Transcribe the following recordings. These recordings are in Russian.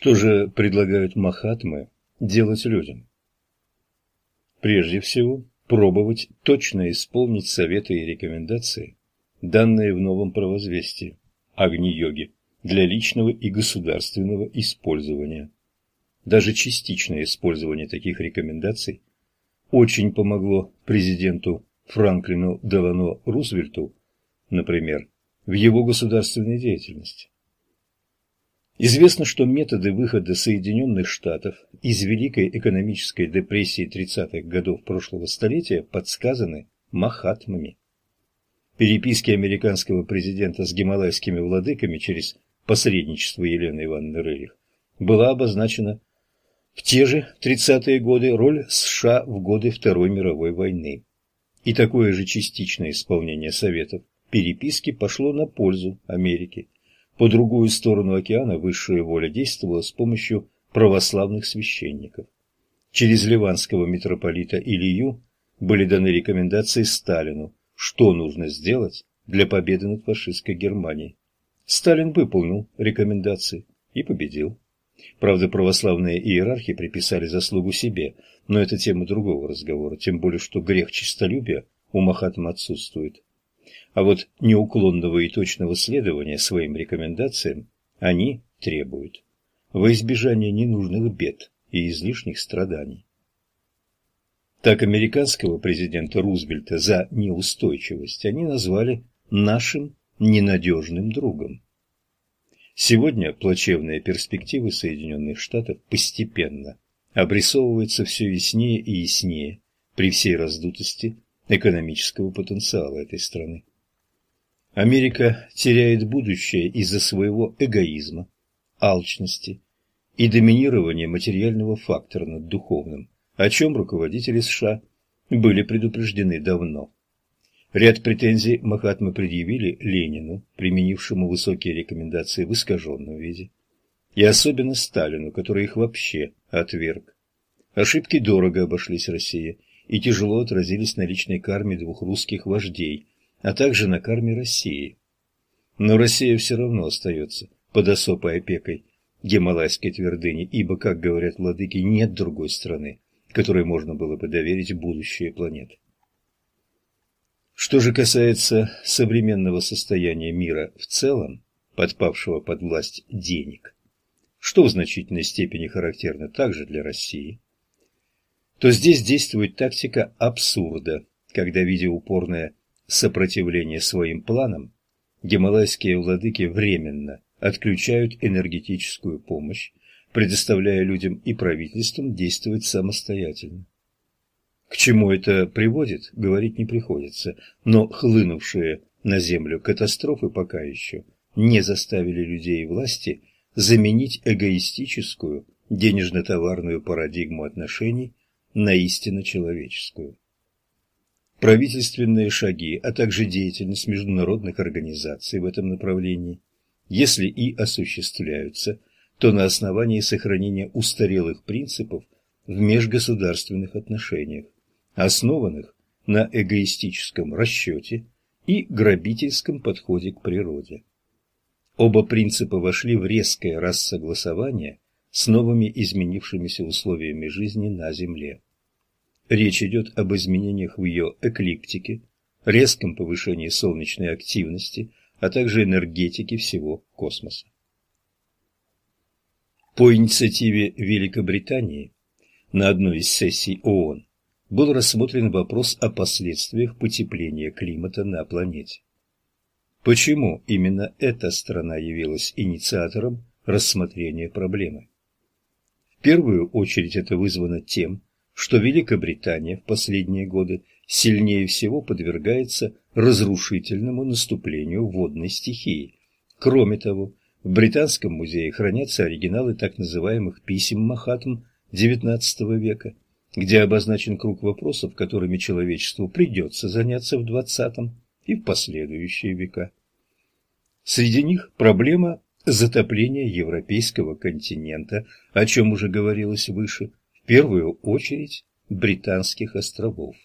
Что же предлагают Махатмы делать людям? Прежде всего, пробовать точно исполнить советы и рекомендации, данные в новом правозвестии Агни-йоги для личного и государственного использования. Даже частичное использование таких рекомендаций очень помогло президенту Франклину Делано Рузвельту, например, в его государственной деятельности. Известно, что методы выхода Соединенных Штатов из Великой экономической депрессии 30-х годов прошлого столетия подсказаны Махатмами. Переписки американского президента с гималайскими владыками через посредничество Елены Ивановны Рерих была обозначена в те же 30-е годы роль США в годы Второй мировой войны. И такое же частичное исполнение советов переписки пошло на пользу Америки. По другую сторону океана высшая воля действовала с помощью православных священников. Через ливанского митрополита Илью были даны рекомендации Сталину, что нужно сделать для победы над фашистской Германией. Сталин выполнил рекомендации и победил. Правда, православные иерархи приписали заслугу себе, но это тема другого разговора, тем более, что грех честолюбия у Махатм отсутствует. А вот неуклонного и точного следования своим рекомендациям они требуют во избежание ненужных бед и излишних страданий. Так американского президента Рузвельта за неустойчивость они назвали нашим ненадежным другом. Сегодня плачевные перспективы Соединенных Штатов постепенно обрисовываются все яснее и яснее при всей раздутости экономического потенциала этой страны. Америка теряет будущее из-за своего эгоизма, алчности и доминирования материального фактора над духовным, о чем руководители США были предупреждены давно. Ряд претензий Махатмы предъявили Ленину, применившему высокие рекомендации в искаженном виде, и особенно Сталину, который их вообще отверг. Ошибки дорого обошлись России и тяжело отразились на личной карме двух русских вождей, а также на карме России. Но Россия все равно остается под особой опекой Гималайской твердыни, ибо, как говорят владыки, нет другой страны, которой можно было бы доверить будущее планеты. Что же касается современного состояния мира в целом, подпавшего под власть денег, что в значительной степени характерно также для России, то здесь действует тактика абсурда, когда, видя упорное сопротивление своим планам, гималайские владыки временно отключают энергетическую помощь, предоставляя людям и правительствам действовать самостоятельно. К чему это приводит, говорить не приходится, но хлынувшие на землю катастрофы пока еще не заставили людей и власти заменить эгоистическую денежно-товарную парадигму отношений на истинно человеческую. Правительственные шаги, а также деятельность международных организаций в этом направлении, если и осуществляются, то на основании сохранения устарелых принципов в межгосударственных отношениях, основанных на эгоистическом расчете и грабительском подходе к природе. Оба принципа вошли в резкое рассогласование с новыми изменившимися условиями жизни на Земле. Речь идет об изменениях в ее эклиптике, резком повышении солнечной активности, а также энергетики всего космоса. По инициативе Великобритании на одной из сессий ООН был рассмотрен вопрос о последствиях потепления климата на планете. Почему именно эта страна явилась инициатором рассмотрения проблемы? В первую очередь это вызвано тем, что Великобритания в последние годы сильнее всего подвергается разрушительному наступлению водной стихии. Кроме того, в Британском музее хранятся оригиналы так называемых писем Махатм XIX века – где обозначен круг вопросов, которыми человечеству придется заняться в XX и в последующие века. Среди них проблема затопления европейского континента, о чем уже говорилось выше, первую очередь британских островов.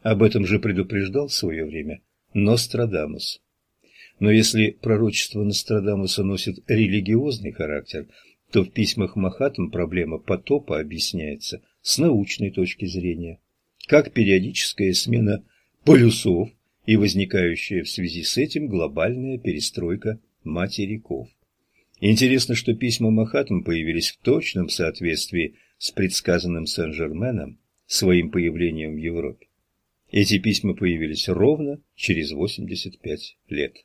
Об этом же предупреждал в свое время Нострадамус. Но если пророчество Нострадамуса носит религиозный характер, то в письмах Махатм проблема потопа объясняется с научной точки зрения, как периодическая смена полюсов и возникающая в связи с этим глобальная перестройка материков. Интересно, что письма Махатм появились в точном соответствии с предсказанным Сен-Жерменом своим появлением в Европе. Эти письма появились ровно через 85 лет.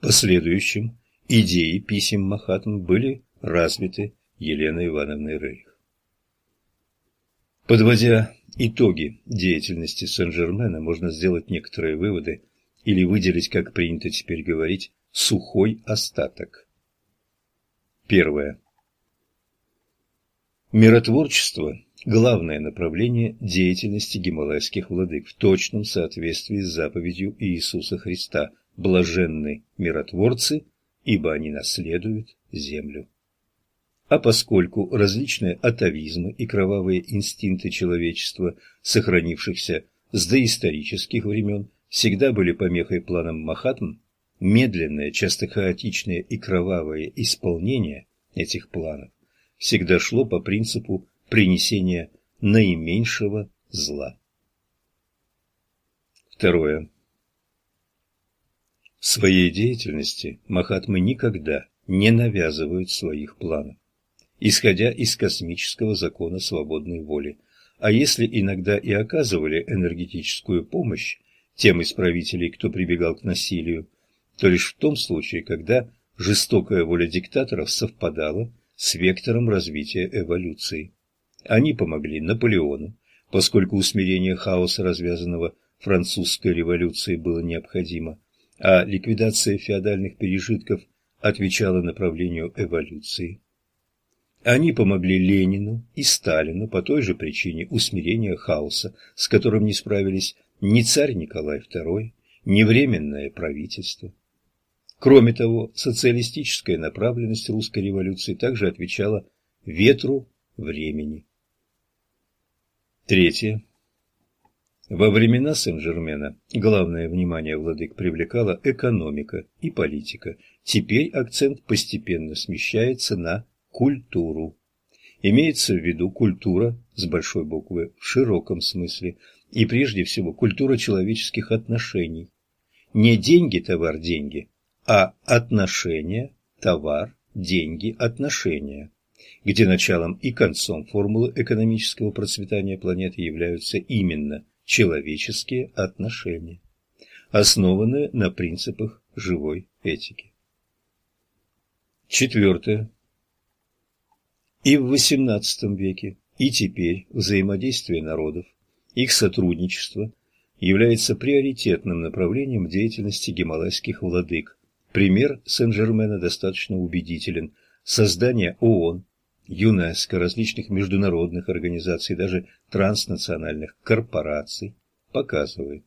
Последующим идеи писем Махатм были развиты Еленой Ивановной Рейх. Подводя итоги деятельности Сен-Жермена, можно сделать некоторые выводы или выделить, как принято теперь говорить, сухой остаток. Первое. Миротворчество – главное направление деятельности гималайских владык в точном соответствии с заповедью Иисуса Христа «Блаженны миротворцы, ибо они наследуют землю». А поскольку различные атовизмы и кровавые инстинкты человечества, сохранившихся с доисторических времен, всегда были помехой планам Махатм, медленное, часто хаотичное и кровавое исполнение этих планов всегда шло по принципу принесения наименьшего зла. Второе. В своей деятельности Махатмы никогда не навязывают своих планов, исходя из космического закона свободной воли, а если иногда и оказывали энергетическую помощь тем из кто прибегал к насилию, то лишь в том случае, когда жестокая воля диктаторов совпадала с вектором развития эволюции. Они помогли Наполеону, поскольку усмирение хаоса, развязанного французской революцией, было необходимо, а ликвидация феодальных пережитков отвечала направлению эволюции. Они помогли Ленину и Сталину по той же причине усмирения хаоса, с которым не справились ни царь Николай II, ни Временное правительство. Кроме того, социалистическая направленность русской революции также отвечала ветру времени. Третье. Во времена Сен-Жермена главное внимание владык привлекала экономика и политика. Теперь акцент постепенно смещается на культуру. Имеется в виду культура с большой буквы в широком смысле и прежде всего культура человеческих отношений. Не деньги, товар, деньги, а отношения, товар, деньги, отношения, где началом и концом формулы экономического процветания планеты являются именно человеческие отношения, основанные на принципах живой этики. Четвертое. И в XVIII веке, и теперь взаимодействие народов, их сотрудничество является приоритетным направлением деятельности гималайских владык, Пример Сен-Жермена достаточно убедителен. Создание ООН, ЮНЕСКО, различных международных организаций, даже транснациональных корпораций показывает,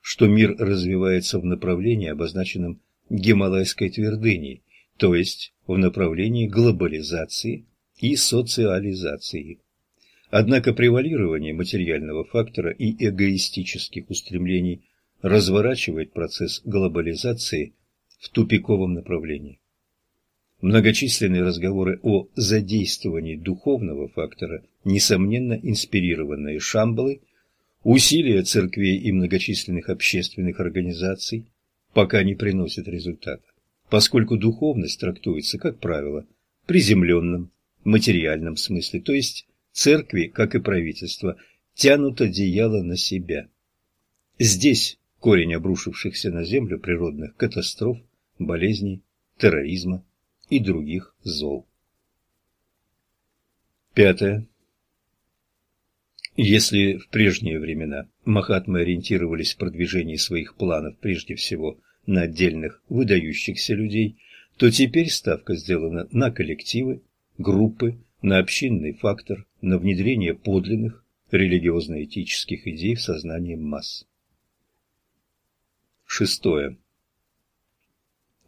что мир развивается в направлении, обозначенном Гималайской твердыней, то есть в направлении глобализации и социализации. Однако превалирование материального фактора и эгоистических устремлений разворачивает процесс глобализации в тупиковом направлении. Многочисленные разговоры о задействовании духовного фактора, несомненно инспирированные Шамбалой, усилия церквей и многочисленных общественных организаций пока не приносят результата, поскольку духовность трактуется, как правило, приземленном, материальном смысле, то есть церкви, как и правительство, тянут одеяло на себя. Здесь корень обрушившихся на землю природных катастроф болезней, терроризма и других зол. Пятое. Если в прежние времена Махатмы ориентировались в продвижении своих планов прежде всего на отдельных выдающихся людей, то теперь ставка сделана на коллективы, группы, на общинный фактор, на внедрение подлинных религиозно-этических идей в сознание масс. Шестое.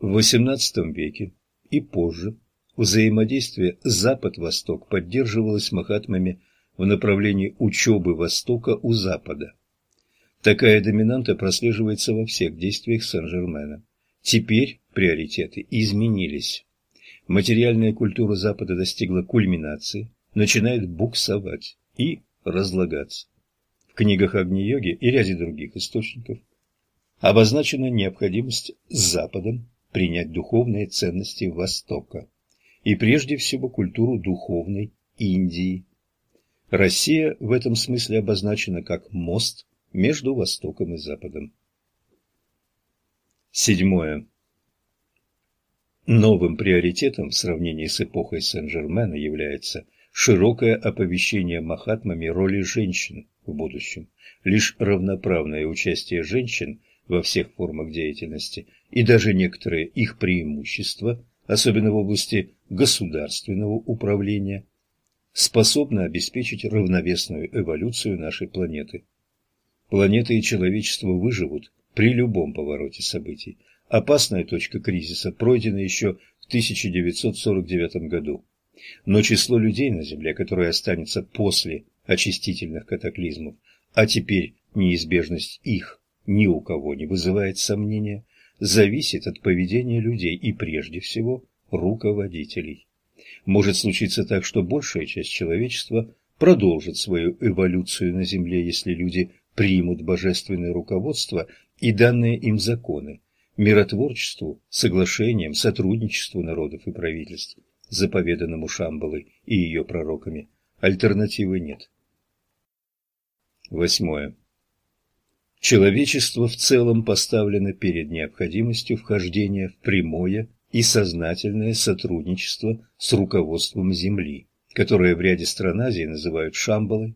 В XVIII веке и позже взаимодействие Запад-Восток поддерживалось Махатмами в направлении учебы Востока у Запада. Такая доминанта прослеживается во всех действиях Сен-Жермена. Теперь приоритеты изменились. материальная культура Запада достигла кульминации, начинает буксовать и разлагаться. В книгах Агни-йоги и ряде других источников обозначена необходимость с Западом принять духовные ценности Востока и прежде всего культуру духовной Индии. Россия в этом смысле обозначена как мост между Востоком и Западом. Седьмое. Новым приоритетом в сравнении с эпохой Сен-Жермена является широкое оповещение Махатмами роли женщин в будущем. Лишь равноправное участие женщин во всех формах деятельности и даже некоторые их преимущества, особенно в области государственного управления, способны обеспечить равновесную эволюцию нашей планеты. Планета и человечество выживут при любом повороте событий, Опасная точка кризиса пройдена еще в 1949 году. Но число людей на Земле, которое останется после очистительных катаклизмов, а теперь неизбежность их ни у кого не вызывает сомнения, зависит от поведения людей и прежде всего руководителей. Может случиться так, что большая часть человечества продолжит свою эволюцию на Земле, если люди примут божественное руководство и данные им законы, миротворчеству, соглашениям, сотрудничеству народов и правительств, заповеданному Шамбалой и ее пророками, альтернативы нет. Восьмое. Человечество в целом поставлено перед необходимостью вхождения в прямое и сознательное сотрудничество с руководством Земли, которое в ряде стран Азии называют Шамбалой,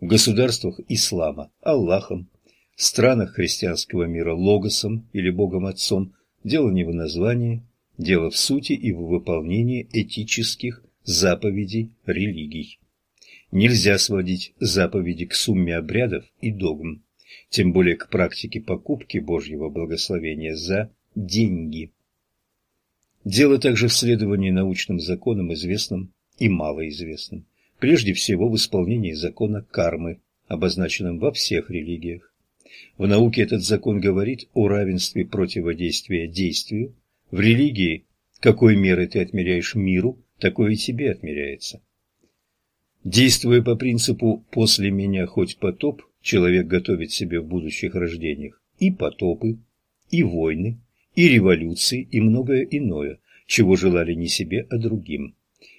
в государствах ислама – Аллахом, в странах христианского мира логосом или Богом Отцом дело не в названии, дело в сути и в выполнении этических заповедей религий. Нельзя сводить заповеди к сумме обрядов и догм, тем более к практике покупки Божьего благословения за деньги. Дело также в следовании научным законам, известным и малоизвестным, прежде всего в исполнении закона кармы, обозначенном во всех религиях. В науке этот закон говорит о равенстве противодействия действию. В религии, какой мерой ты отмеряешь миру, такое и тебе отмеряется. Действуя по принципу «после меня хоть потоп», человек готовит себе в будущих рождениях и потопы, и войны, и революции, и многое иное, чего желали не себе, а другим.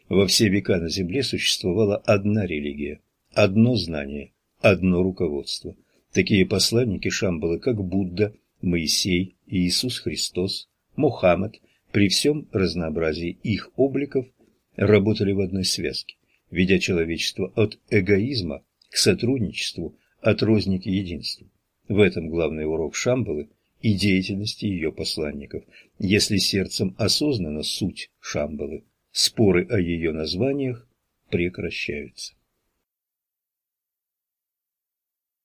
Во все века на земле существовала одна религия, одно знание, одно руководство. Такие посланники Шамбалы, как Будда, Моисей, Иисус Христос, Мухаммад, при всем разнообразии их обликов, работали в одной связке, ведя человечество от эгоизма к сотрудничеству, от розни к единству. В этом главный урок Шамбалы и деятельности ее посланников. Если сердцем осознана суть Шамбалы, споры о ее названиях прекращаются.